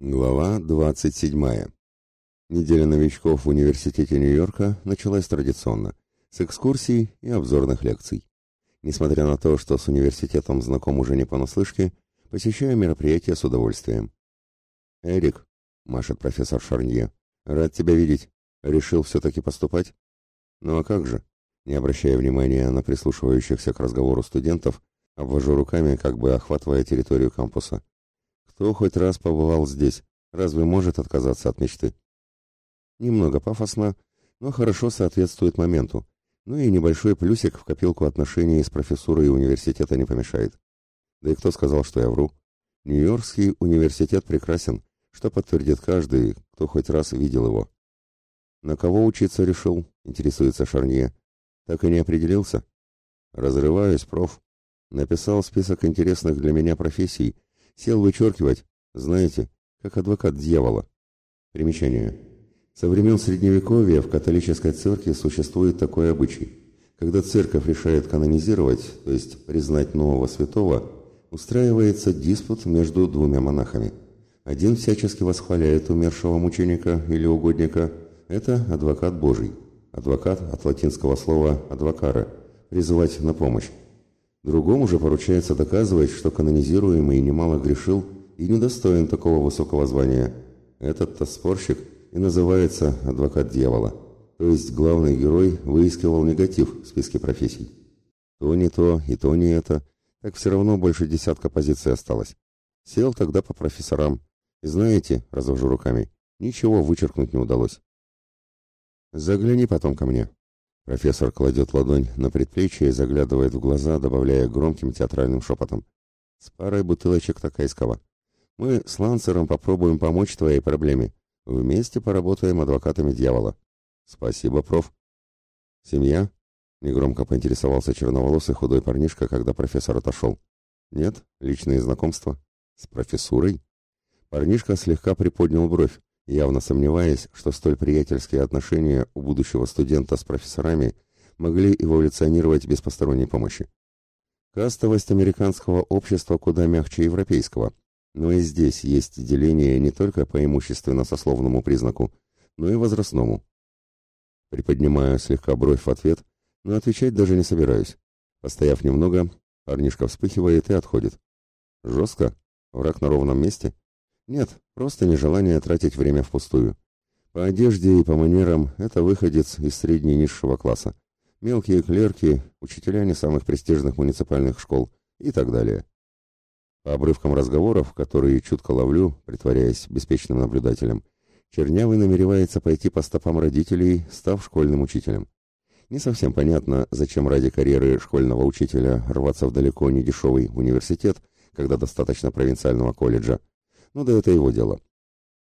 Глава 27. Неделя новичков в университете Нью-Йорка началась традиционно, с экскурсий и обзорных лекций. Несмотря на то, что с университетом знаком уже не понаслышке, посещаю мероприятия с удовольствием. «Эрик», — машет профессор Шарнье, — «рад тебя видеть. Решил все-таки поступать?» «Ну а как же?» Не обращая внимания на прислушивающихся к разговору студентов, обвожу руками, как бы охватывая территорию кампуса. Кто хоть раз побывал здесь, разве может отказаться от мечты? Немного пафосно, но хорошо соответствует моменту. Ну и небольшой плюсик в копилку отношений с профессурой университета не помешает. Да и кто сказал, что я вру? Нью-Йоркский университет прекрасен, что подтвердит каждый, кто хоть раз видел его. На кого учиться решил, интересуется Шарнье. Так и не определился? Разрываюсь, проф. Написал список интересных для меня профессий, Сел вычеркивать, знаете, как адвокат дьявола. Примечание. Со времен Средневековья в католической церкви существует такой обычай. Когда церковь решает канонизировать, то есть признать нового святого, устраивается диспут между двумя монахами. Один всячески восхваляет умершего мученика или угодника. Это адвокат Божий. Адвокат от латинского слова «адвокара» – призывать на помощь. Другому же поручается доказывать, что канонизируемый немало грешил и недостоин такого высокого звания. Этот-то спорщик и называется адвокат дьявола. То есть главный герой выискивал негатив в списке профессий. То не то и то не это, так все равно больше десятка позиций осталось. Сел тогда по профессорам. И знаете, развожу руками, ничего вычеркнуть не удалось. Загляни потом ко мне. Профессор кладет ладонь на предплечье и заглядывает в глаза, добавляя громким театральным шепотом. «С парой бутылочек такайского. Мы с Лансером попробуем помочь твоей проблеме. Вместе поработаем адвокатами дьявола». «Спасибо, проф». «Семья?» — негромко поинтересовался черноволосый худой парнишка, когда профессор отошел. «Нет? Личные знакомства? С профессурой?» Парнишка слегка приподнял бровь, явно сомневаясь, что столь приятельские отношения у будущего студента с профессорами могли эволюционировать без посторонней помощи. Кастовость американского общества куда мягче европейского, но и здесь есть деление не только по имущественно-сословному признаку, но и возрастному. Приподнимаю слегка бровь в ответ, но отвечать даже не собираюсь. Постояв немного, парнишка вспыхивает и отходит. Жестко? Враг на ровном месте? Нет, просто нежелание тратить время впустую. По одежде и по манерам это выходец из средне-низшего класса. Мелкие клерки, учителя не самых престижных муниципальных школ и так далее. По обрывкам разговоров, которые чутко ловлю, притворяясь беспечным наблюдателем, Чернявый намеревается пойти по стопам родителей, став школьным учителем. Не совсем понятно, зачем ради карьеры школьного учителя рваться в далеко не дешевый университет, когда достаточно провинциального колледжа, ну да это его дело.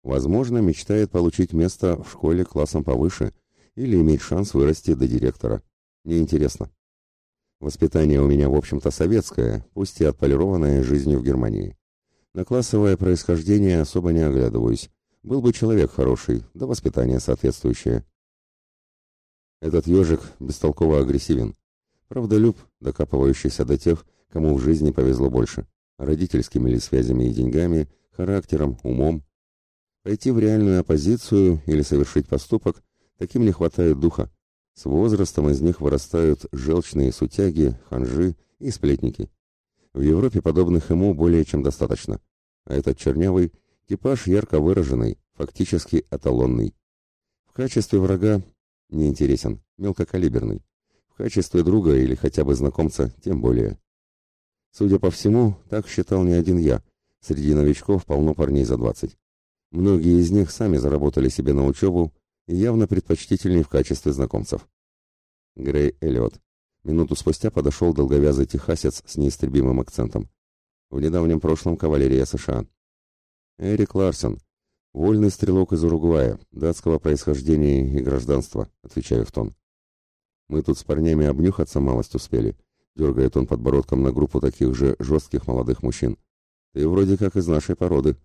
Возможно, мечтает получить место в школе классом повыше или иметь шанс вырасти до директора. Неинтересно. Воспитание у меня, в общем-то, советское, пусть и отполированное жизнью в Германии. На классовое происхождение особо не оглядываюсь. Был бы человек хороший, да воспитание соответствующее. Этот ежик бестолково агрессивен. Правдолюб, докапывающийся до тех, кому в жизни повезло больше. Родительскими ли связями и деньгами, характером, умом. Пойти в реальную оппозицию или совершить поступок, таким не хватает духа. С возрастом из них вырастают желчные сутяги, ханжи и сплетники. В Европе подобных ему более чем достаточно. А этот чернявый – типаж ярко выраженный, фактически эталонный. В качестве врага не интересен, мелкокалиберный. В качестве друга или хотя бы знакомца тем более. Судя по всему, так считал не один я – Среди новичков полно парней за 20. Многие из них сами заработали себе на учебу и явно предпочтительней в качестве знакомцев. Грей Эллиот. Минуту спустя подошел долговязый техасец с неистребимым акцентом. В недавнем прошлом кавалерия США. Эрик Ларсон. Вольный стрелок из Уругвая, датского происхождения и гражданства, отвечаю в тон. Мы тут с парнями обнюхаться малость успели. Дергает он подбородком на группу таких же жестких молодых мужчин. Ты вроде как из нашей породы.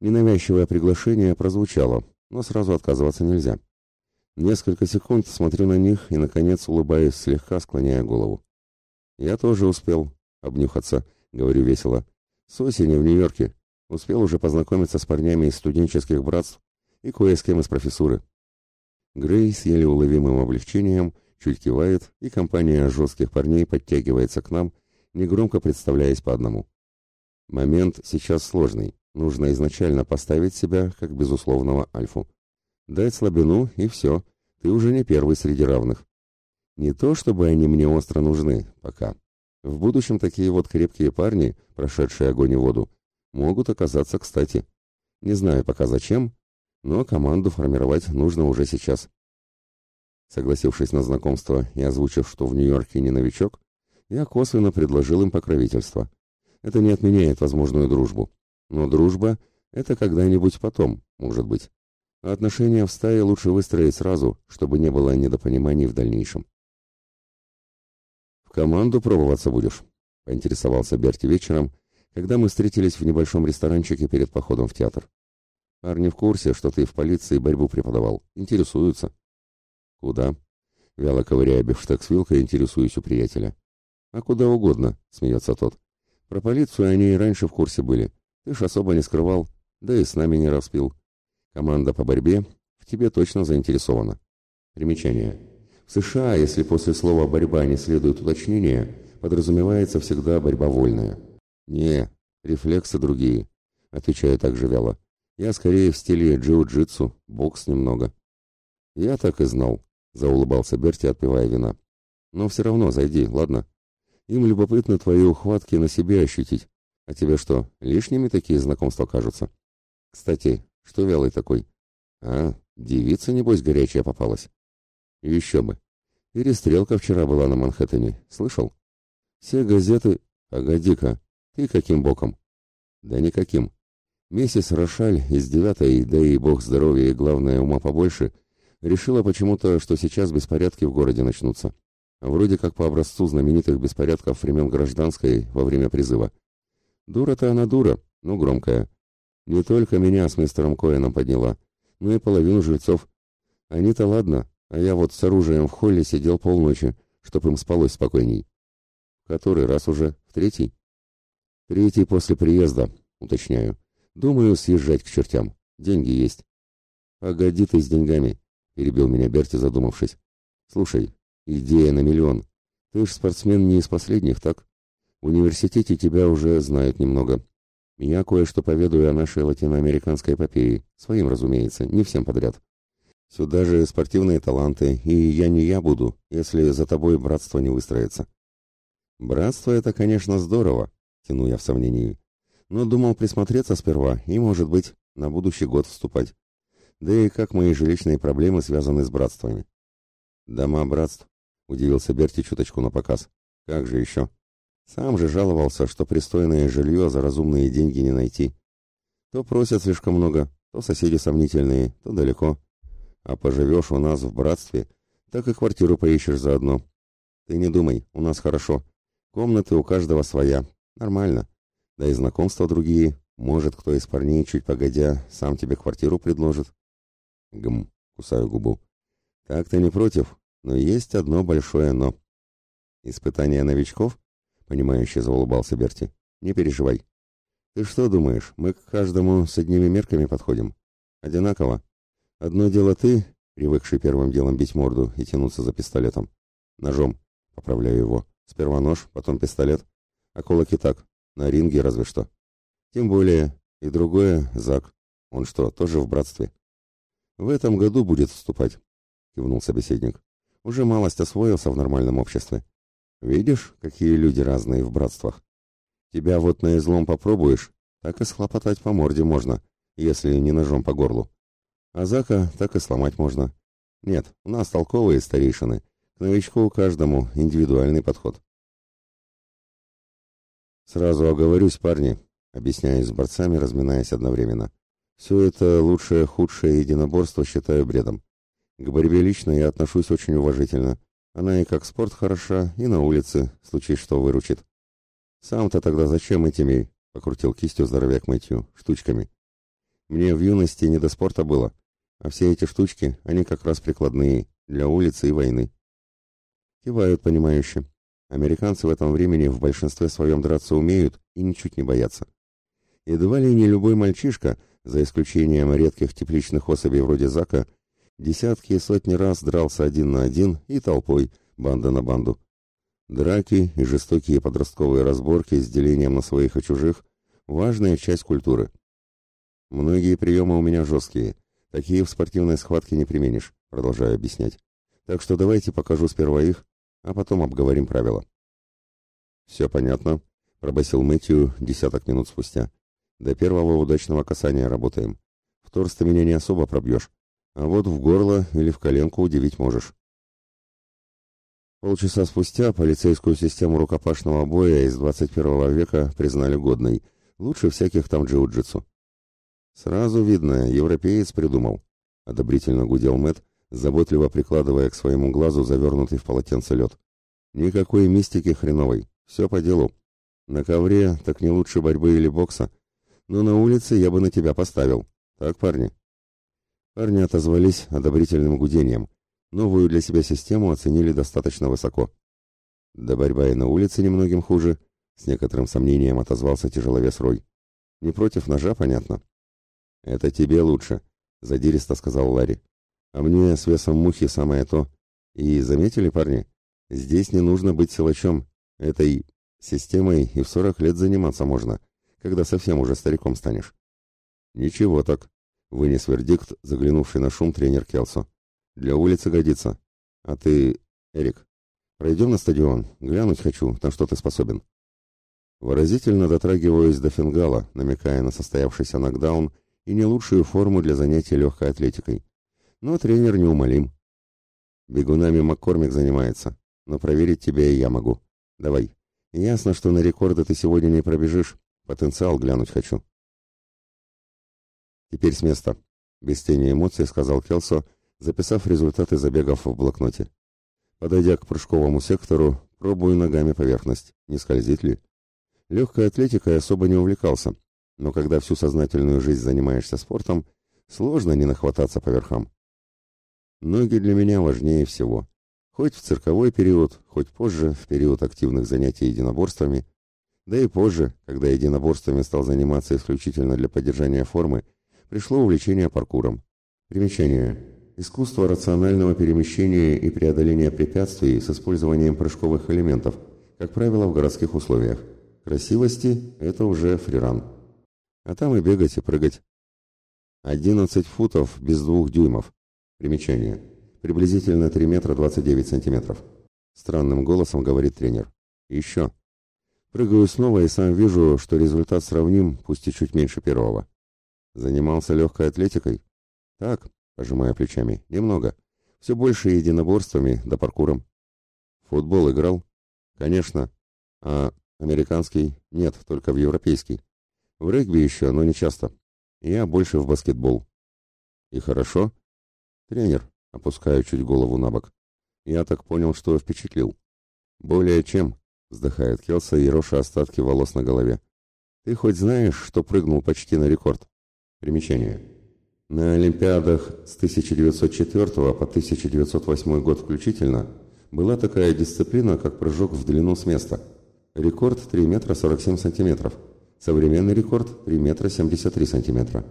Ненавязчивое приглашение прозвучало, но сразу отказываться нельзя. Несколько секунд смотрю на них и, наконец, улыбаюсь, слегка склоняя голову. Я тоже успел обнюхаться, говорю весело. С осени в Нью-Йорке. Успел уже познакомиться с парнями из студенческих братств и кое с кем из профессуры. Грей с еле уловимым облегчением чуть кивает, и компания жестких парней подтягивается к нам, негромко представляясь по одному. Момент сейчас сложный, нужно изначально поставить себя как безусловного альфу. Дать слабину, и все, ты уже не первый среди равных. Не то, чтобы они мне остро нужны, пока. В будущем такие вот крепкие парни, прошедшие огонь и воду, могут оказаться кстати. Не знаю пока зачем, но команду формировать нужно уже сейчас. Согласившись на знакомство и озвучив, что в Нью-Йорке не новичок, я косвенно предложил им покровительство. Это не отменяет возможную дружбу. Но дружба — это когда-нибудь потом, может быть. А отношения в стае лучше выстроить сразу, чтобы не было недопониманий в дальнейшем. «В команду пробоваться будешь?» — поинтересовался Берти вечером, когда мы встретились в небольшом ресторанчике перед походом в театр. «Парни в курсе, что ты в полиции борьбу преподавал. Интересуются». «Куда?» — вяло ковыряя бифштекс вилкой, интересуюсь у приятеля. «А куда угодно», — смеется тот. «Про полицию они и раньше в курсе были. Ты ж особо не скрывал, да и с нами не распил. Команда по борьбе в тебе точно заинтересована». Примечание. В США, если после слова «борьба» не следует уточнение, подразумевается всегда борьба вольная. «Не, рефлексы другие», — отвечаю также вяло. «Я скорее в стиле джиу-джитсу, бокс немного». «Я так и знал», — заулыбался Берти, отпивая вина. «Но все равно зайди, ладно?» Им любопытно твои ухватки на себе ощутить. А тебе что, лишними такие знакомства кажутся? Кстати, что вялый такой? А, девица, небось, горячая попалась. Еще бы. Перестрелка вчера была на Манхэттене. Слышал? Все газеты... Погоди-ка, ты каким боком? Да никаким. Миссис Рошаль из девятой, да и бог здоровья и, главное, ума побольше, решила почему-то, что сейчас беспорядки в городе начнутся. Вроде как по образцу знаменитых беспорядков времен гражданской во время призыва. Дура-то она дура, ну громкая. Не только меня с мистером Коэном подняла, но и половину жильцов. Они-то ладно, а я вот с оружием в холле сидел полночи, чтоб им спалось спокойней. Который раз уже? В третий? Третий после приезда, уточняю. Думаю, съезжать к чертям. Деньги есть. Погоди ты с деньгами, перебил меня Берти, задумавшись. Слушай, Идея на миллион. Ты ж спортсмен не из последних, так? В университете тебя уже знают немного. Я кое-что поведаю о нашей латиноамериканской эпопее. Своим, разумеется, не всем подряд. Сюда же спортивные таланты, и я не я буду, если за тобой братство не выстроится. Братство — это, конечно, здорово, тяну я в сомнении. Но думал присмотреться сперва и, может быть, на будущий год вступать. Да и как мои жилищные проблемы связаны с братствами. Дома братств Удивился Берти чуточку на показ. Как же еще? Сам же жаловался, что пристойное жилье за разумные деньги не найти. То просят слишком много, то соседи сомнительные, то далеко. А поживешь у нас в братстве, так и квартиру поищешь заодно. Ты не думай, у нас хорошо. Комнаты у каждого своя. Нормально. Да и знакомства другие. Может, кто из парней, чуть погодя, сам тебе квартиру предложит. Гм, кусаю губу. Так ты не против? Но есть одно большое «но». «Испытание новичков?» — понимающе заулыбался Берти. «Не переживай. Ты что думаешь, мы к каждому с одними мерками подходим? Одинаково. Одно дело ты, привыкший первым делом бить морду и тянуться за пистолетом. Ножом. Поправляю его. Сперва нож, потом пистолет. А кулаки так. На ринге разве что. Тем более. И другое — Зак. Он что, тоже в братстве? В этом году будет вступать, кивнул собеседник. Уже малость освоился в нормальном обществе. Видишь, какие люди разные в братствах. Тебя вот на излом попробуешь, так и схлопотать по морде можно, если не ножом по горлу. А Зака так и сломать можно. Нет, у нас толковые старейшины. К новичку каждому индивидуальный подход. Сразу оговорюсь, парни, объясняюсь с борцами, разминаясь одновременно. Все это лучшее-худшее единоборство считаю бредом. К борьбе лично я отношусь очень уважительно. Она и как спорт хороша, и на улице, случае что выручит. Сам-то тогда зачем этими, покрутил кистью здоровяк Мэтью, штучками? Мне в юности не до спорта было, а все эти штучки, они как раз прикладные, для улицы и войны. Кивают понимающе. Американцы в этом времени в большинстве своем драться умеют и ничуть не боятся. Едва ли не любой мальчишка, за исключением редких тепличных особей вроде Зака, десятки и сотни раз дрался один на один и толпой, банда на банду. Драки и жестокие подростковые разборки с делением на своих и чужих – важная часть культуры. Многие приемы у меня жесткие, такие в спортивной схватке не применишь, продолжаю объяснять. Так что давайте покажу сперва их, а потом обговорим правила. Все понятно, пробасил Мэтью десяток минут спустя. До первого удачного касания работаем. В торс ты меня не особо пробьешь, а вот в горло или в коленку удивить можешь. Полчаса спустя полицейскую систему рукопашного боя из 21 века признали годной, лучше всяких там джиу-джитсу. Сразу видно, европеец придумал, одобрительно гудел Мэт, заботливо прикладывая к своему глазу завернутый в полотенце лед. Никакой мистики хреновой, все по делу. На ковре так не лучше борьбы или бокса, но на улице я бы на тебя поставил. Так, парни? Парни отозвались одобрительным гудением. Новую для себя систему оценили достаточно высоко. Да борьба и на улице немногим хуже, с некоторым сомнением отозвался тяжеловес Рой. Не против ножа, понятно. Это тебе лучше, задиристо сказал Ларри. А мне с весом мухи самое то. И заметили, парни, здесь не нужно быть силачом. Этой системой и в сорок лет заниматься можно, когда совсем уже стариком станешь. Ничего так, вынес вердикт, заглянувший на шум тренер Келсо. Для улицы годится. А ты, Эрик, пройдем на стадион, глянуть хочу, на что ты способен. Выразительно дотрагиваюсь до фингала, намекая на состоявшийся нокдаун и не лучшую форму для занятий легкой атлетикой. Но тренер неумолим. Бегунами Маккормик занимается, но проверить тебя и я могу. Давай. Ясно, что на рекорды ты сегодня не пробежишь. Потенциал глянуть хочу. Теперь с места. Без тени эмоций сказал Келсо, записав результаты забегов в блокноте. Подойдя к прыжковому сектору, пробую ногами поверхность, не скользит ли. Легкой атлетикой особо не увлекался, но когда всю сознательную жизнь занимаешься спортом, сложно не нахвататься по верхам. Ноги для меня важнее всего. Хоть в цирковой период, хоть позже, в период активных занятий единоборствами, да и позже, когда единоборствами стал заниматься исключительно для поддержания формы, пришло увлечение паркуром. Примечание. Искусство рационального перемещения и преодоления препятствий с использованием прыжковых элементов, как правило, в городских условиях. Красивости – это уже фриран. А там и бегать, и прыгать. 11 футов без двух дюймов. Примечание. Приблизительно 3 метра 29 сантиметров. Странным голосом говорит тренер. Еще. Прыгаю снова и сам вижу, что результат сравним, пусть и чуть меньше первого. Занимался легкой атлетикой? Так, пожимая плечами. Немного. Все больше единоборствами да паркуром. Футбол играл? Конечно. А американский? Нет, только в европейский. В регби еще, но не часто. Я больше в баскетбол. И хорошо? Тренер, опускаю чуть голову на бок. Я так понял, что впечатлил. Более чем, вздыхает Келса и роша остатки волос на голове. Ты хоть знаешь, что прыгнул почти на рекорд? Примечание. На Олимпиадах с 1904 по 1908 год включительно была такая дисциплина, как прыжок в длину с места. Рекорд 3 метра 47 сантиметров. Современный рекорд 3 метра 73 сантиметра.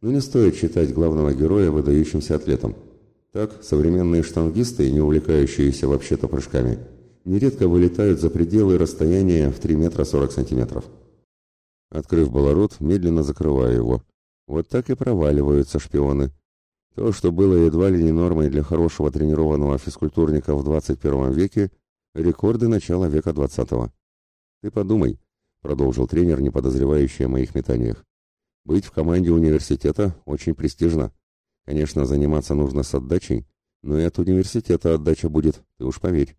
Но не стоит считать главного героя выдающимся атлетом. Так, современные штангисты, не увлекающиеся вообще-то прыжками, нередко вылетают за пределы расстояния в 3 метра 40 сантиметров. Открыв баларот, медленно закрываю его. Вот так и проваливаются шпионы. То, что было едва ли не нормой для хорошего тренированного физкультурника в 21 веке, рекорды начала века 20-го. Ты подумай, продолжил тренер, не подозревающий о моих метаниях. Быть в команде университета очень престижно. Конечно, заниматься нужно с отдачей, но и от университета отдача будет, ты уж поверь.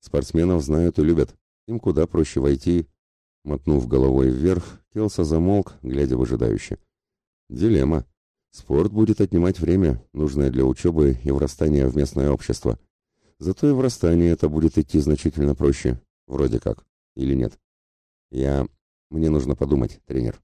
Спортсменов знают и любят. Им куда проще войти. Мотнув головой вверх, Келса замолк, глядя выжидающе. Дилемма. Спорт будет отнимать время, нужное для учебы и врастания в местное общество. Зато и врастание это будет идти значительно проще. Вроде как. Или нет. Я... Мне нужно подумать, тренер.